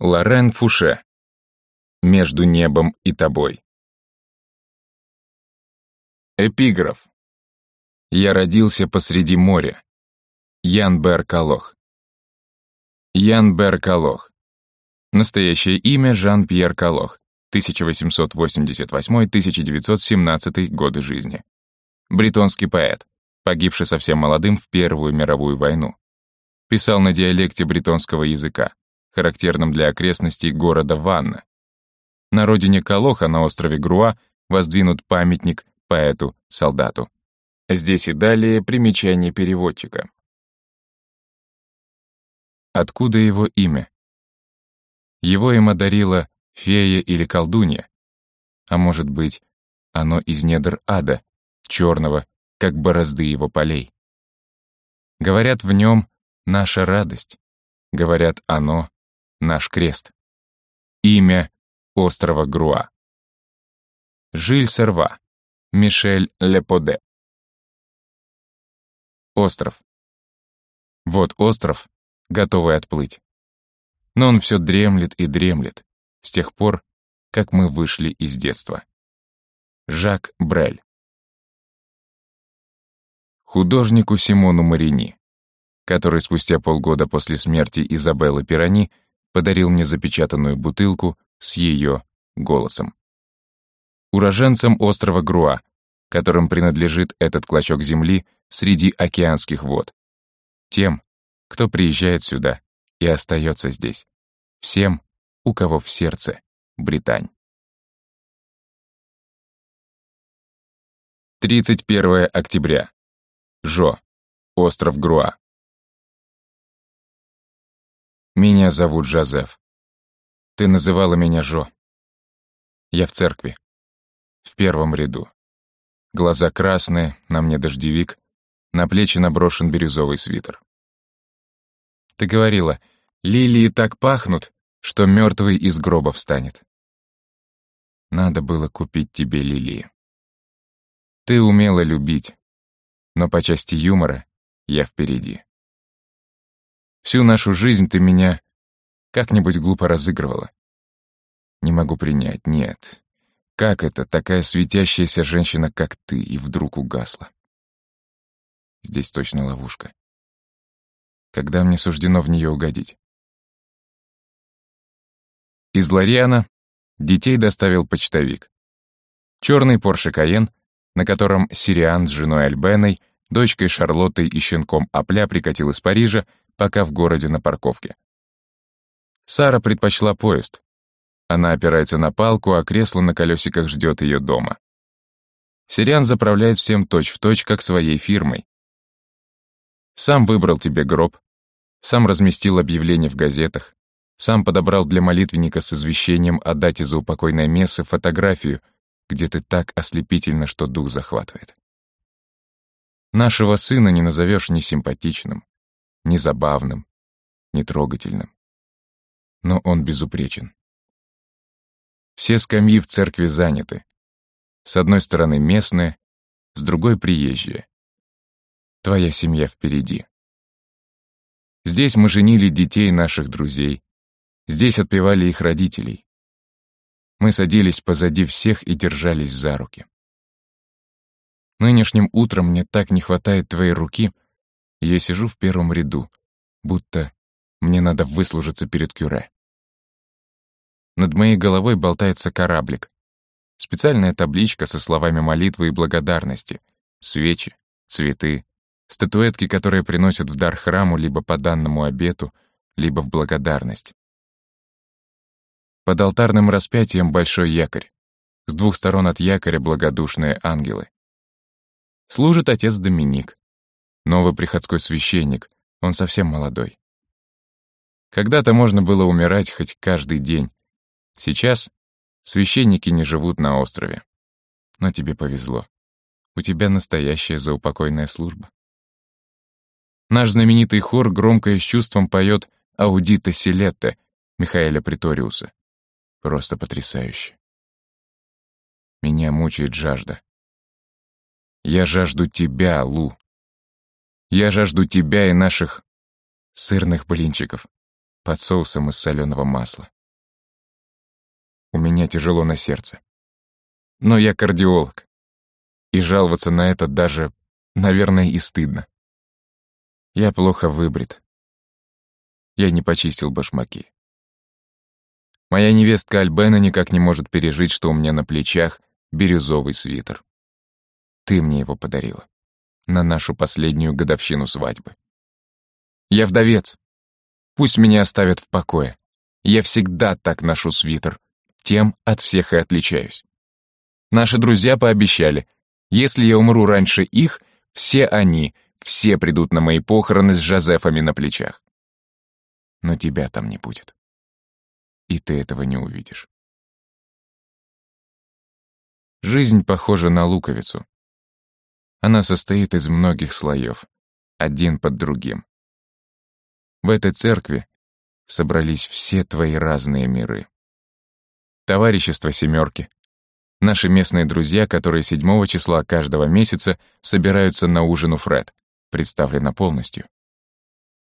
Лорен Фуше. Между небом и тобой. Эпиграф. Я родился посреди моря. Ян Бер Калох. Ян Бер Калох. Настоящее имя Жан-Пьер Калох. 1888-1917 годы жизни. Бретонский поэт, погибший совсем молодым в Первую мировую войну. Писал на диалекте бретонского языка характерном для окрестностей города Ванна. На родине Калоха на острове Груа воздвинут памятник поэту-солдату. Здесь и далее примечание переводчика. Откуда его имя? Его им одарила фея или колдунья. А может быть, оно из недр ада, черного, как борозды его полей. Говорят, в нем наша радость. Говорят, оно наш крест. Имя острова Груа. Жиль Серва, Мишель Леподе. Остров. Вот остров, готовый отплыть. Но он все дремлет и дремлет, с тех пор, как мы вышли из детства. Жак Брель. Художнику Симону Марини, который спустя полгода после смерти Изабеллы Пирани подарил мне запечатанную бутылку с ее голосом. Уроженцам острова Груа, которым принадлежит этот клочок земли среди океанских вод. Тем, кто приезжает сюда и остается здесь. Всем, у кого в сердце Британь. 31 октября. Жо. Остров Груа. Меня зовут Жозеф. Ты называла меня Жо. Я в церкви. В первом ряду. Глаза красные, на мне дождевик, на плечи наброшен бирюзовый свитер. Ты говорила, лилии так пахнут, что мертвый из гроба встанет. Надо было купить тебе лилии. Ты умела любить, но по части юмора я впереди. Всю нашу жизнь ты меня как-нибудь глупо разыгрывала. Не могу принять, нет. Как это, такая светящаяся женщина, как ты, и вдруг угасла? Здесь точно ловушка. Когда мне суждено в нее угодить? Из Лориана детей доставил почтовик. Черный Порше Каен, на котором Сириан с женой Альбеной, дочкой Шарлоттой и щенком Апля прикатил из Парижа, пока в городе на парковке. Сара предпочла поезд. Она опирается на палку, а кресло на колесиках ждет ее дома. Сириан заправляет всем точь-в-точь, точь, как своей фирмой. Сам выбрал тебе гроб, сам разместил объявление в газетах, сам подобрал для молитвенника с извещением о дате заупокойной мессы фотографию, где ты так ослепительно, что дух захватывает. Нашего сына не назовешь ни симпатичным, ни забавным, ни трогательным. Но он безупречен. Все скамьи в церкви заняты. С одной стороны местные, с другой — приезжие. Твоя семья впереди. Здесь мы женили детей наших друзей. Здесь отпевали их родителей. Мы садились позади всех и держались за руки. Нынешним утром мне так не хватает твоей руки — я сижу в первом ряду, будто мне надо выслужиться перед кюре. Над моей головой болтается кораблик. Специальная табличка со словами молитвы и благодарности, свечи, цветы, статуэтки, которые приносят в дар храму либо по данному обету, либо в благодарность. Под алтарным распятием большой якорь. С двух сторон от якоря благодушные ангелы. Служит отец Доминик. Новый приходской священник, он совсем молодой. Когда-то можно было умирать хоть каждый день. Сейчас священники не живут на острове. Но тебе повезло. У тебя настоящая заупокойная служба. Наш знаменитый хор громко и с чувством поет «Аудита Селетте» Михаэля Приториуса. Просто потрясающе. Меня мучает жажда. Я жажду тебя, Лу. Я жажду тебя и наших сырных блинчиков. под соусом из соленого масла. У меня тяжело на сердце. Но я кардиолог. И жаловаться на это даже, наверное, и стыдно. Я плохо выбрит. Я не почистил башмаки. Моя невестка Альбена никак не может пережить, что у меня на плечах бирюзовый свитер. Ты мне его подарила. На нашу последнюю годовщину свадьбы. Я вдовец. Пусть меня оставят в покое. Я всегда так ношу свитер. Тем от всех и отличаюсь. Наши друзья пообещали, если я умру раньше их, все они, все придут на мои похороны с Жозефами на плечах. Но тебя там не будет. И ты этого не увидишь. Жизнь похожа на луковицу. Она состоит из многих слоев, один под другим. В этой церкви собрались все твои разные миры. Товарищество «семерки», наши местные друзья, которые 7 числа каждого месяца собираются на ужин у Фред, представлено полностью.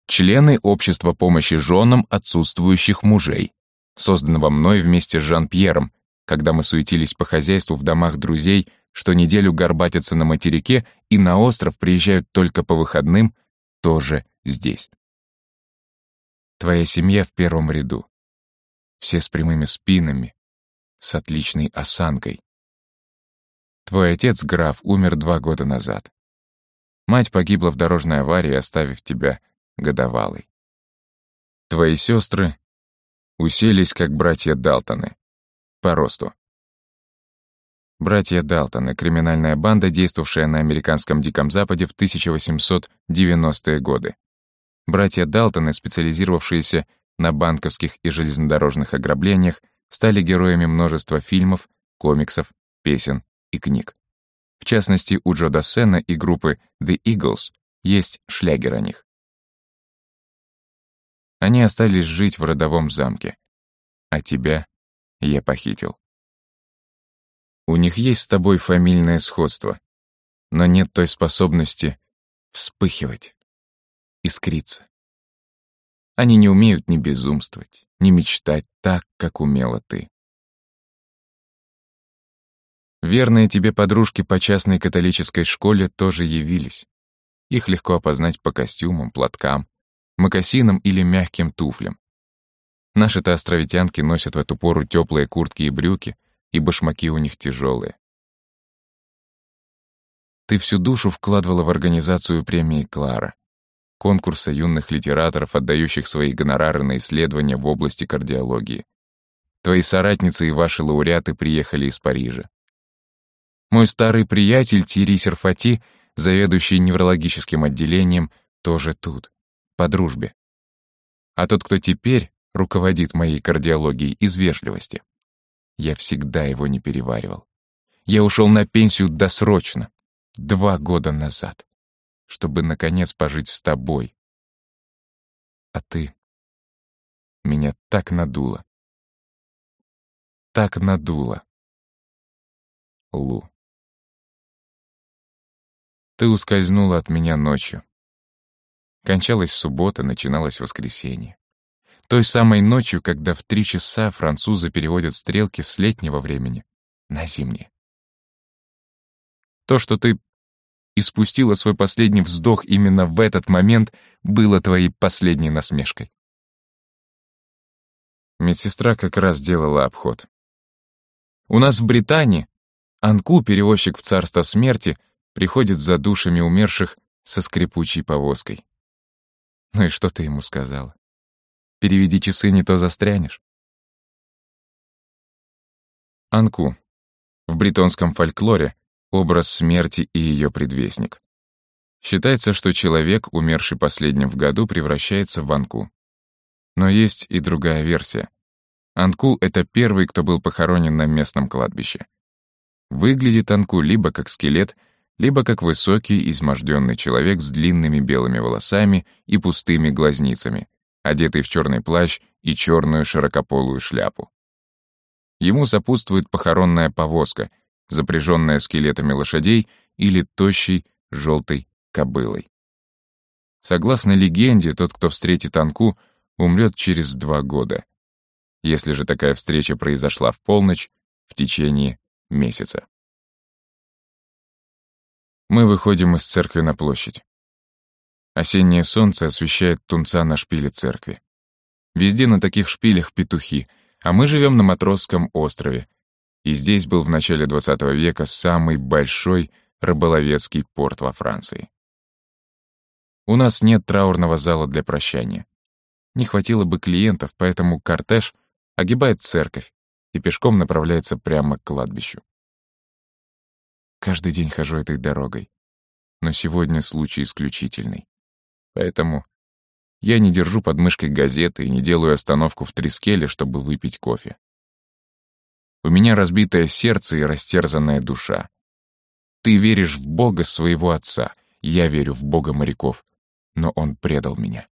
Члены Общества помощи женам отсутствующих мужей, созданного мной вместе с Жан-Пьером, когда мы суетились по хозяйству в домах друзей, что неделю горбатятся на материке и на остров приезжают только по выходным, тоже здесь. Твоя семья в первом ряду. Все с прямыми спинами, с отличной осанкой. Твой отец, граф, умер два года назад. Мать погибла в дорожной аварии, оставив тебя годовалой. Твои сестры уселись, как братья Далтоны, по росту. Братья Далтоны — криминальная банда, действовавшая на американском Диком Западе в 1890-е годы. Братья Далтоны, специализировавшиеся на банковских и железнодорожных ограблениях, стали героями множества фильмов, комиксов, песен и книг. В частности, у Джо Дассена и группы The Eagles есть шлягер о них. Они остались жить в родовом замке, а тебя я похитил. У них есть с тобой фамильное сходство, но нет той способности вспыхивать искриться. Они не умеют ни безумствовать, ни мечтать так, как умела ты. Верные тебе подружки по частной католической школе тоже явились. Их легко опознать по костюмам, платкам, мокасинам или мягким туфлям. Наши-то островитянки носят в эту пору теплые куртки и брюки, и башмаки у них тяжелые. Ты всю душу вкладывала в организацию премии Клара конкурса юных литераторов, отдающих свои гонорары на исследования в области кардиологии. Твои соратницы и ваши лауреаты приехали из Парижа. Мой старый приятель Тири Серфати, заведующий неврологическим отделением, тоже тут, по дружбе. А тот, кто теперь руководит моей кардиологией из вежливости. Я всегда его не переваривал. Я ушел на пенсию досрочно, два года назад чтобы, наконец, пожить с тобой. А ты меня так надуло. Так надуло. Лу. Ты ускользнула от меня ночью. Кончалась суббота, начиналось воскресенье. Той самой ночью, когда в три часа французы переводят стрелки с летнего времени на зимнее. То, что ты и спустила свой последний вздох именно в этот момент, было твоей последней насмешкой. Медсестра как раз делала обход. У нас в Британии Анку, перевозчик в царство смерти, приходит за душами умерших со скрипучей повозкой. Ну и что ты ему сказала? Переведи часы, не то застрянешь. Анку. В бретонском фольклоре образ смерти и ее предвестник. Считается, что человек, умерший последним в году, превращается в Анку. Но есть и другая версия. Анку — это первый, кто был похоронен на местном кладбище. Выглядит Анку либо как скелет, либо как высокий, изможденный человек с длинными белыми волосами и пустыми глазницами, одетый в черный плащ и черную широкополую шляпу. Ему сопутствует похоронная повозка — запряженная скелетами лошадей или тощей желтой кобылой. Согласно легенде, тот, кто встретит Анку, умрет через два года. Если же такая встреча произошла в полночь, в течение месяца. Мы выходим из церкви на площадь. Осеннее солнце освещает тунца на шпиле церкви. Везде на таких шпилях петухи, а мы живем на Матросском острове. И здесь был в начале 20 века самый большой рыболовецкий порт во Франции. У нас нет траурного зала для прощания. Не хватило бы клиентов, поэтому кортеж огибает церковь и пешком направляется прямо к кладбищу. Каждый день хожу этой дорогой, но сегодня случай исключительный. Поэтому я не держу под мышкой газеты и не делаю остановку в Трискеле, чтобы выпить кофе. У меня разбитое сердце и растерзанная душа. Ты веришь в Бога своего отца, я верю в Бога моряков, но он предал меня.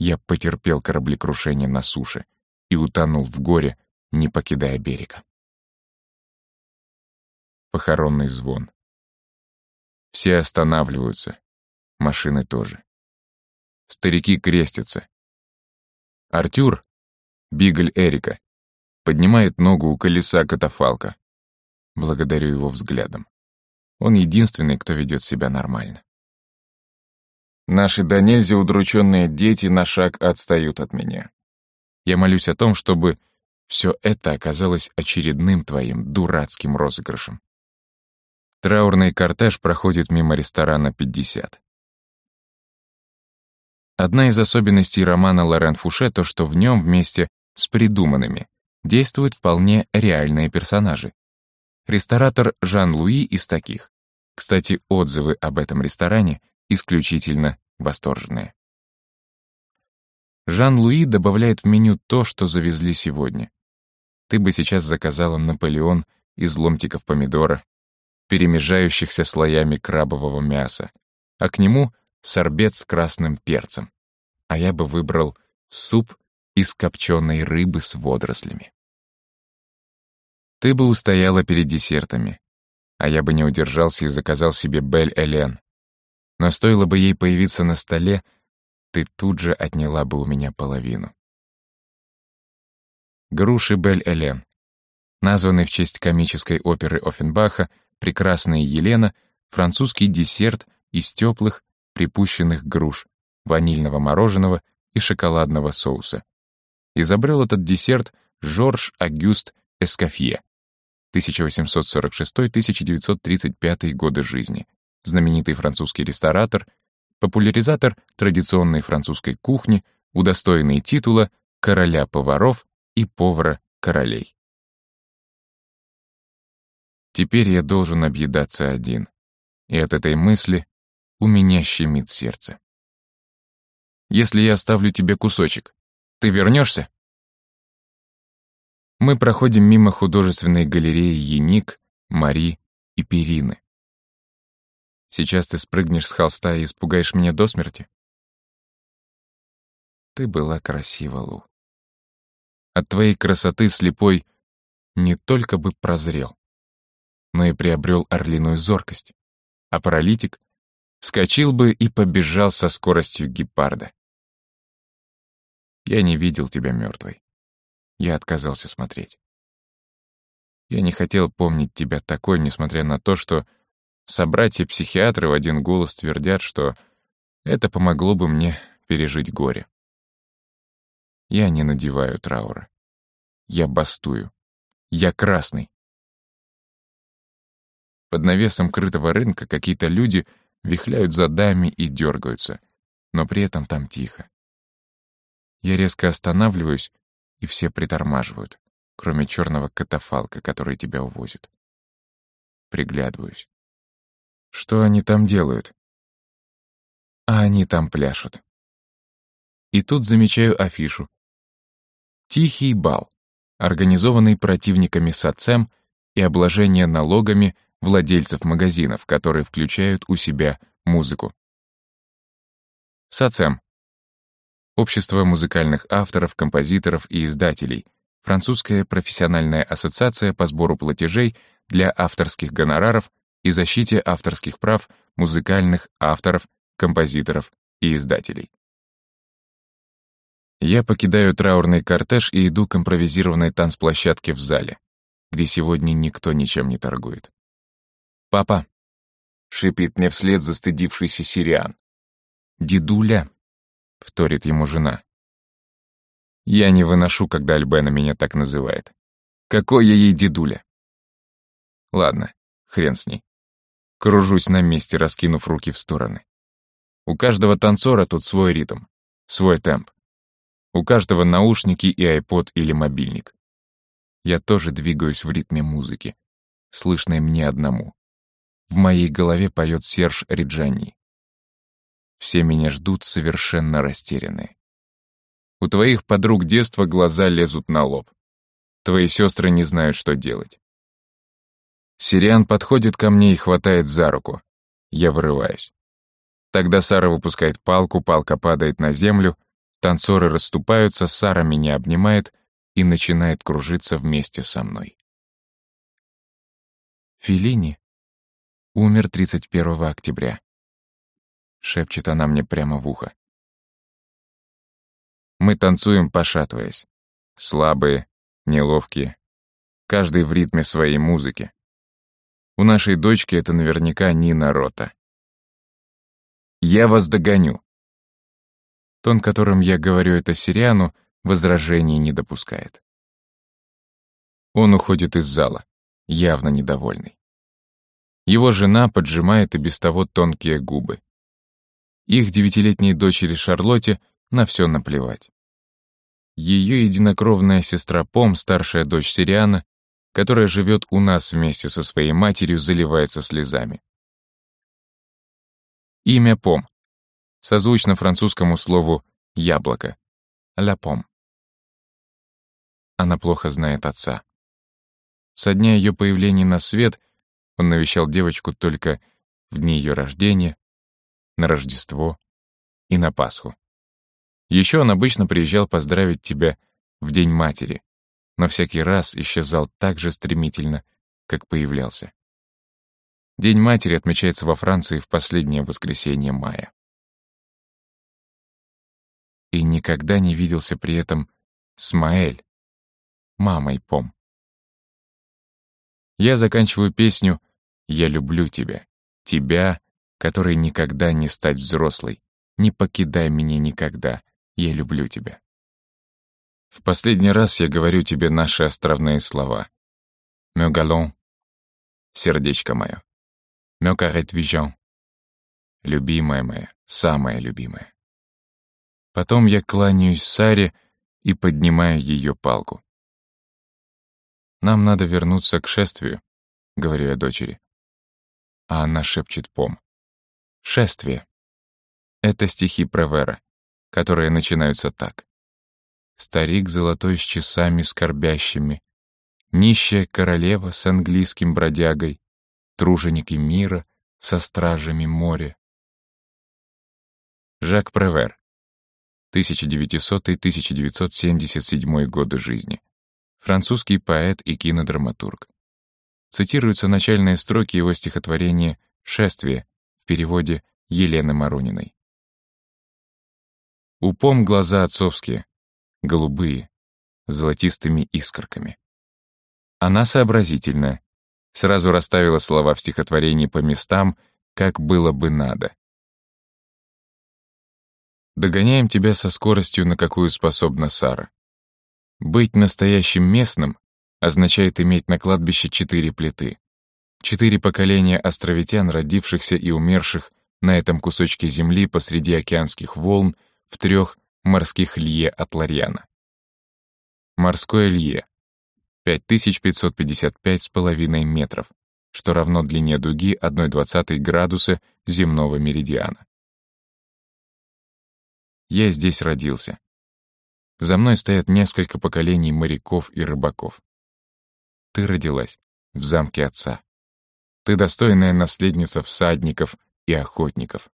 Я потерпел кораблекрушение на суше и утонул в горе, не покидая берега. Похоронный звон. Все останавливаются, машины тоже. Старики крестятся. Артюр, бигль Эрика, поднимает ногу у колеса катафалка. Благодарю его взглядом. Он единственный, кто ведет себя нормально. Наши до нельзя удрученные дети на шаг отстают от меня. Я молюсь о том, чтобы все это оказалось очередным твоим дурацким розыгрышем. Траурный кортеж проходит мимо ресторана 50. Одна из особенностей романа Лорен Фуше то, что в нем вместе с придуманными действуют вполне реальные персонажи. Ресторатор Жан-Луи из таких. Кстати, отзывы об этом ресторане исключительно восторженные. Жан-Луи добавляет в меню то, что завезли сегодня. Ты бы сейчас заказала Наполеон из ломтиков помидора, перемежающихся слоями крабового мяса, а к нему сорбет с красным перцем. А я бы выбрал суп из копченой рыбы с водорослями. Ты бы устояла перед десертами, а я бы не удержался и заказал себе Бель-Элен, но стоило бы ей появиться на столе, ты тут же отняла бы у меня половину. Груши Бель-Элен, названный в честь комической оперы Оффенбаха «Прекрасная Елена», французский десерт из теплых, припущенных груш, ванильного мороженого и шоколадного соуса. Изобрел этот десерт Жорж Агюст Эскофье, 1846-1935 годы жизни, знаменитый французский ресторатор, популяризатор традиционной французской кухни, удостоенный титула короля поваров и повара королей. Теперь я должен объедаться один, и от этой мысли у меня щемит сердце. Если я оставлю тебе кусочек, ты вернешься? Мы проходим мимо художественной галереи Яник, Мари и Перины. Сейчас ты спрыгнешь с холста и испугаешь меня до смерти? Ты была красива, Лу. От твоей красоты слепой не только бы прозрел, но и приобрел орлиную зоркость, а паралитик вскочил бы и побежал со скоростью гепарда. Я не видел тебя мертвой. Я отказался смотреть. Я не хотел помнить тебя такой, несмотря на то, что Собратья-психиатры в один голос твердят, что это помогло бы мне пережить горе. Я не надеваю траура. Я бастую. Я красный. Под навесом крытого рынка какие-то люди вихляют задами и дергаются, но при этом там тихо. Я резко останавливаюсь, и все притормаживают, кроме черного катафалка, который тебя увозит. Приглядываюсь. Что они там делают? А они там пляшут. И тут замечаю афишу. Тихий бал, организованный противниками САЦЕМ и обложение налогами владельцев магазинов, которые включают у себя музыку. САЦЕМ. Общество музыкальных авторов, композиторов и издателей. Французская профессиональная ассоциация по сбору платежей для авторских гонораров и защите авторских прав музыкальных авторов, композиторов и издателей. Я покидаю траурный кортеж и иду к импровизированной танцплощадке в зале, где сегодня никто ничем не торгует. «Папа!» — шипит мне вслед застыдившийся Сириан. «Дедуля!» — вторит ему жена. Я не выношу, когда Альбена меня так называет. Какой я ей дедуля? Ладно, хрен с ней. Кружусь на месте, раскинув руки в стороны. У каждого танцора тут свой ритм, свой темп. У каждого наушники и айпод или мобильник. Я тоже двигаюсь в ритме музыки, слышной мне одному. В моей голове поет Серж Риджани. Все меня ждут совершенно растерянные. У твоих подруг детства глаза лезут на лоб. Твои сестры не знают, что делать. Сириан подходит ко мне и хватает за руку. Я вырываюсь. Тогда Сара выпускает палку, палка падает на землю, Танцоры расступаются, Сара меня обнимает и начинает кружиться вместе со мной. Филини умер 31 октября. Шепчет она мне прямо в ухо. Мы танцуем, пошатываясь. Слабые, неловкие. Каждый в ритме своей музыки. У нашей дочки это наверняка Нина Рота. «Я вас догоню», Тон, которым я говорю это Сириану, возражений не допускает. Он уходит из зала, явно недовольный. Его жена поджимает и без того тонкие губы. Их девятилетней дочери Шарлотте на все наплевать. Ее единокровная сестра Пом, старшая дочь Сириана, которая живет у нас вместе со своей матерью, заливается слезами. Имя Пом созвучно французскому слову «яблоко» — «ля пом». Она плохо знает отца. Со дня ее появления на свет он навещал девочку только в дни ее рождения, на Рождество и на Пасху. Еще он обычно приезжал поздравить тебя в День матери, но всякий раз исчезал так же стремительно, как появлялся. День матери отмечается во Франции в последнее воскресенье мая и никогда не виделся при этом с Маэль, мамой Пом. Я заканчиваю песню «Я люблю тебя», тебя, который никогда не стать взрослой, не покидай меня никогда, я люблю тебя. В последний раз я говорю тебе наши островные слова. «Мегалон», сердечко мое, «Мекарет вижон», любимая моя, самая любимая. Потом я кланяюсь Саре и поднимаю ее палку. «Нам надо вернуться к шествию», — говорю я дочери. А она шепчет пом. «Шествие». Это стихи Превера, которые начинаются так. Старик золотой с часами скорбящими, Нищая королева с английским бродягой, Труженики мира со стражами моря. Жак Превер. 1900-1977 годы жизни. Французский поэт и кинодраматург. Цитируются начальные строки его стихотворения «Шествие» в переводе Елены Маруниной. Упом глаза отцовские, голубые, золотистыми искорками. Она сообразительная, сразу расставила слова в стихотворении по местам, как было бы надо. Догоняем тебя со скоростью, на какую способна Сара. Быть настоящим местным означает иметь на кладбище четыре плиты. Четыре поколения островитян, родившихся и умерших на этом кусочке земли посреди океанских волн в трех морских лье от Ларьяна. Морское лье — 5555,5 метров, что равно длине дуги 1,20 градуса земного меридиана. Я здесь родился. За мной стоят несколько поколений моряков и рыбаков. Ты родилась в замке отца. Ты достойная наследница всадников и охотников.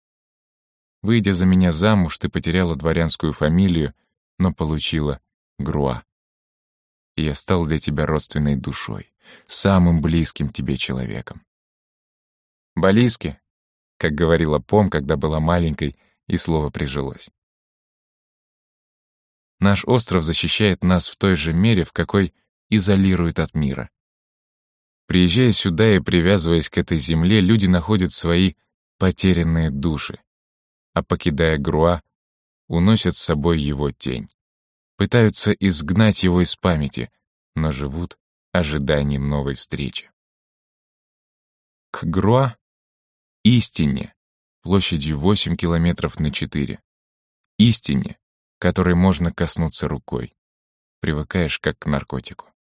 Выйдя за меня замуж, ты потеряла дворянскую фамилию, но получила Груа. И я стал для тебя родственной душой, самым близким тебе человеком. Балиски, как говорила Пом, когда была маленькой, и слово прижилось. Наш остров защищает нас в той же мере, в какой изолирует от мира. Приезжая сюда и привязываясь к этой земле, люди находят свои потерянные души, а покидая Груа, уносят с собой его тень. Пытаются изгнать его из памяти, но живут ожиданием новой встречи. К Груа — истине, площадью 8 километров на 4. Истине, которой можно коснуться рукой. Привыкаешь как к наркотику.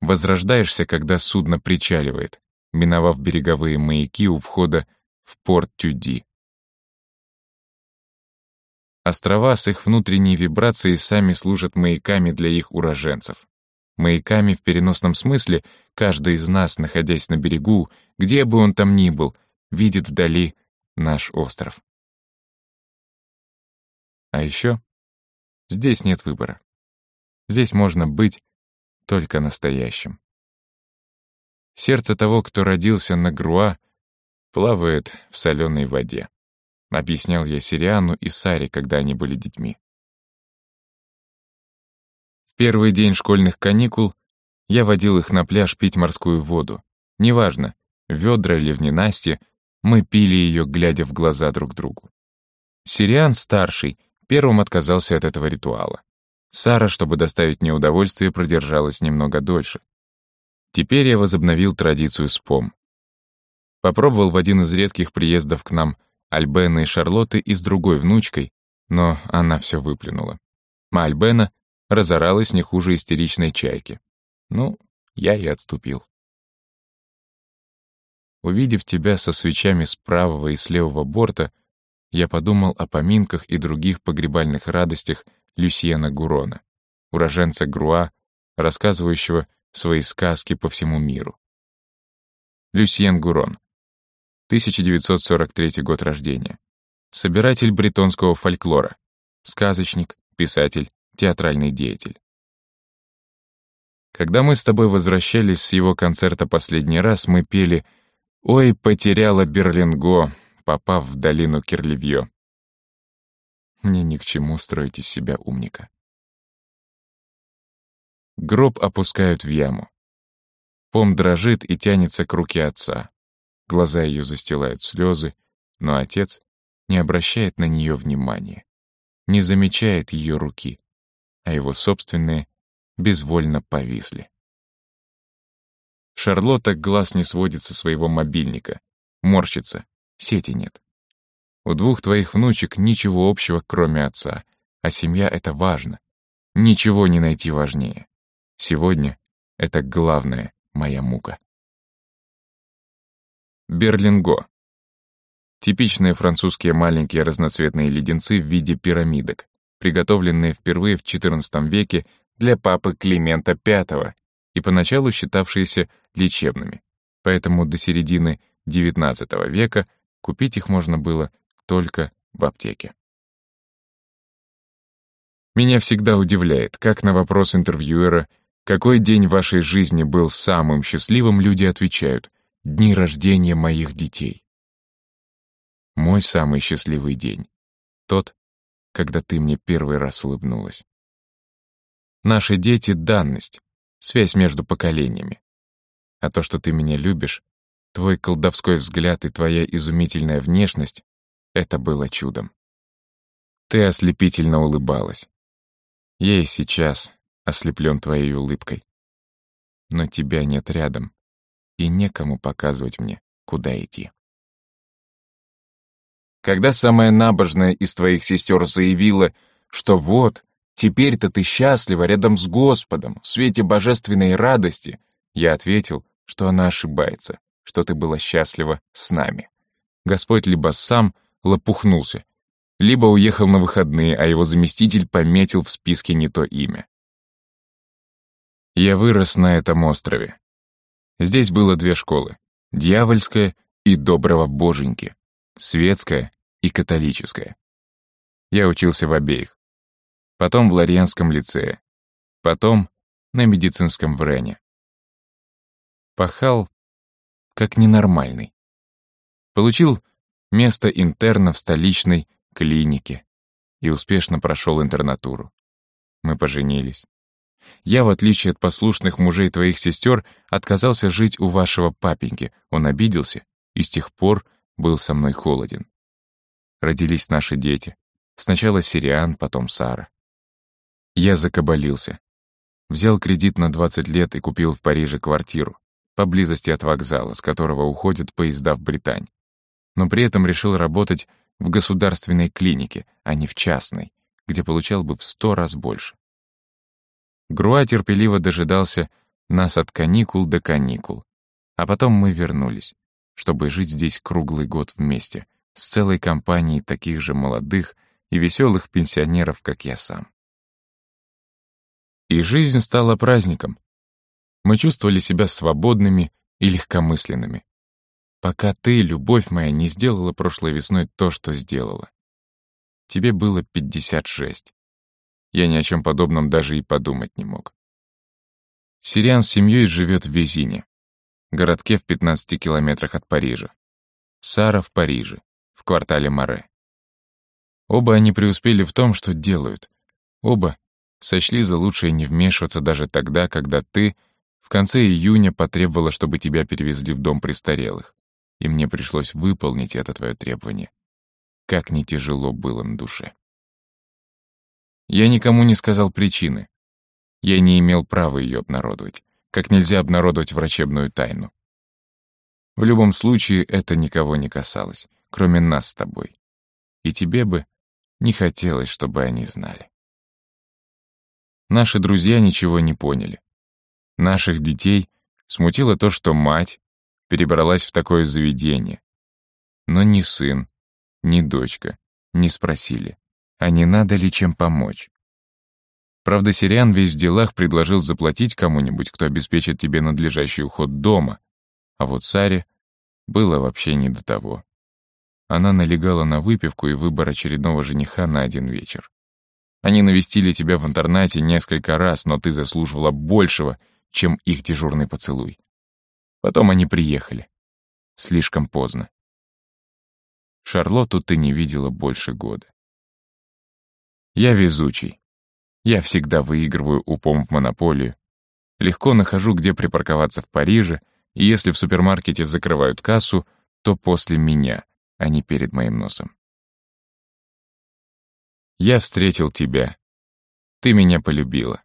Возрождаешься, когда судно причаливает, миновав береговые маяки у входа в порт Тюди. Острова с их внутренней вибрацией сами служат маяками для их уроженцев. Маяками в переносном смысле каждый из нас, находясь на берегу, где бы он там ни был, видит вдали наш остров. А еще здесь нет выбора. Здесь можно быть только настоящим. Сердце того, кто родился на Груа, плавает в соленой воде. Объяснял я Сириану и Саре, когда они были детьми. В первый день школьных каникул я водил их на пляж пить морскую воду. Неважно, ведра или в ненастье, мы пили ее, глядя в глаза друг другу. Сириан старший первым отказался от этого ритуала. Сара, чтобы доставить мне удовольствие, продержалась немного дольше. Теперь я возобновил традицию с пом. Попробовал в один из редких приездов к нам Альбена и Шарлотты и с другой внучкой, но она все выплюнула. А Альбена разоралась не хуже истеричной чайки. Ну, я и отступил. Увидев тебя со свечами с правого и с левого борта, я подумал о поминках и других погребальных радостях Люсьена Гурона, уроженца Груа, рассказывающего свои сказки по всему миру. Люсьен Гурон, 1943 год рождения. Собиратель бретонского фольклора, сказочник, писатель, театральный деятель. Когда мы с тобой возвращались с его концерта последний раз, мы пели «Ой, потеряла Берлинго», попав в долину Кирлевье. Мне ни к чему строить из себя умника. Гроб опускают в яму. Пом дрожит и тянется к руке отца. Глаза ее застилают слезы, но отец не обращает на нее внимания, не замечает ее руки, а его собственные безвольно повисли. Шарлотта глаз не сводит со своего мобильника, морщится, сети нет. У двух твоих внучек ничего общего, кроме отца, а семья — это важно. Ничего не найти важнее. Сегодня это главная моя мука. Берлинго. Типичные французские маленькие разноцветные леденцы в виде пирамидок, приготовленные впервые в XIV веке для папы Климента V и поначалу считавшиеся лечебными. Поэтому до середины XIX века купить их можно было только в аптеке. Меня всегда удивляет, как на вопрос интервьюера «Какой день вашей жизни был самым счастливым?» люди отвечают «Дни рождения моих детей». Мой самый счастливый день — тот, когда ты мне первый раз улыбнулась. Наши дети — данность, связь между поколениями. А то, что ты меня любишь, твой колдовской взгляд и твоя изумительная внешность это было чудом. Ты ослепительно улыбалась. Я и сейчас ослеплен твоей улыбкой. Но тебя нет рядом, и некому показывать мне, куда идти. Когда самая набожная из твоих сестер заявила, что вот, теперь-то ты счастлива рядом с Господом, в свете божественной радости, я ответил, что она ошибается, что ты была счастлива с нами. Господь либо сам лопухнулся. Либо уехал на выходные, а его заместитель пометил в списке не то имя. Я вырос на этом острове. Здесь было две школы — дьявольская и доброго боженьки, светская и католическая. Я учился в обеих. Потом в Лорианском лицее. Потом на медицинском в Рене. Пахал как ненормальный. Получил место интерна в столичной клинике и успешно прошел интернатуру. Мы поженились. Я, в отличие от послушных мужей твоих сестер, отказался жить у вашего папеньки. Он обиделся и с тех пор был со мной холоден. Родились наши дети. Сначала Сириан, потом Сара. Я закабалился. Взял кредит на 20 лет и купил в Париже квартиру, поблизости от вокзала, с которого уходят поезда в Британь. Но при этом решил работать в государственной клинике, а не в частной, где получал бы в сто раз больше. Груа терпеливо дожидался нас от каникул до каникул, а потом мы вернулись, чтобы жить здесь круглый год вместе, с целой компанией таких же молодых и веселых пенсионеров, как я сам. И жизнь стала праздником. Мы чувствовали себя свободными и легкомысленными. Пока ты, любовь моя, не сделала прошлой весной то, что сделала. Тебе было 56. Я ни о чем подобном даже и подумать не мог. Сириан с семьей живет в Везине, городке в 15 километрах от Парижа. Сара в Париже, в квартале Море. Оба они преуспели в том, что делают. Оба сочли за лучшее не вмешиваться даже тогда, когда ты в конце июня потребовала, чтобы тебя перевезли в дом престарелых, и мне пришлось выполнить это твое требование. Как не тяжело было на душе. Я никому не сказал причины. Я не имел права ее обнародовать, как нельзя обнародовать врачебную тайну. В любом случае, это никого не касалось, кроме нас с тобой. И тебе бы не хотелось, чтобы они знали. Наши друзья ничего не поняли. Наших детей смутило то, что мать перебралась в такое заведение. Но ни сын, ни дочка не спросили, а не надо ли чем помочь. Правда, Сириан весь в делах предложил заплатить кому-нибудь, кто обеспечит тебе надлежащий уход дома, а вот Саре было вообще не до того. Она налегала на выпивку и выбор очередного жениха на один вечер. Они навестили тебя в интернате несколько раз, но ты заслуживала большего, чем их дежурный поцелуй. Потом они приехали. Слишком поздно. Шарлотту ты не видела больше года. Я везучий. Я всегда выигрываю упом в монополию. Легко нахожу, где припарковаться в Париже, и если в супермаркете закрывают кассу, то после меня, а не перед моим носом. Я встретил тебя. Ты меня полюбила.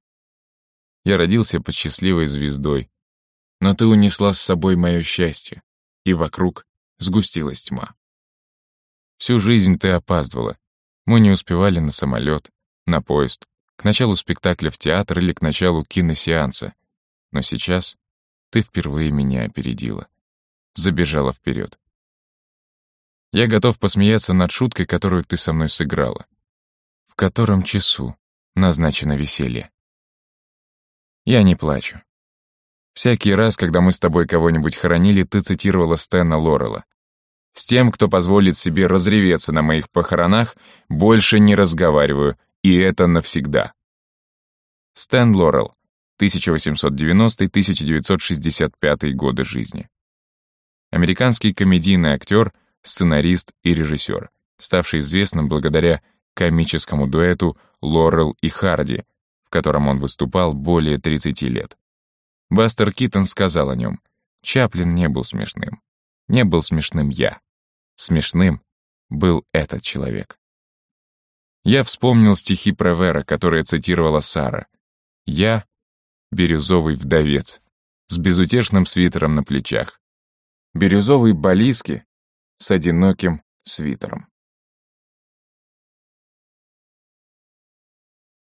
Я родился под счастливой звездой, но ты унесла с собой мое счастье, и вокруг сгустилась тьма. Всю жизнь ты опаздывала. Мы не успевали на самолет, на поезд, к началу спектакля в театр или к началу киносеанса. Но сейчас ты впервые меня опередила. Забежала вперед. Я готов посмеяться над шуткой, которую ты со мной сыграла в котором часу назначено веселье. Я не плачу. Всякий раз, когда мы с тобой кого-нибудь хоронили, ты цитировала Стэна Лорела. С тем, кто позволит себе разреветься на моих похоронах, больше не разговариваю, и это навсегда. Стэн Лорел, 1890-1965 годы жизни. Американский комедийный актер, сценарист и режиссер, ставший известным благодаря комическому дуэту «Лорел и Харди», в котором он выступал более 30 лет. Бастер Киттон сказал о нем, «Чаплин не был смешным. Не был смешным я. Смешным был этот человек». Я вспомнил стихи Превера, которые цитировала Сара. «Я — бирюзовый вдовец, с безутешным свитером на плечах. Бирюзовый балиски с одиноким свитером».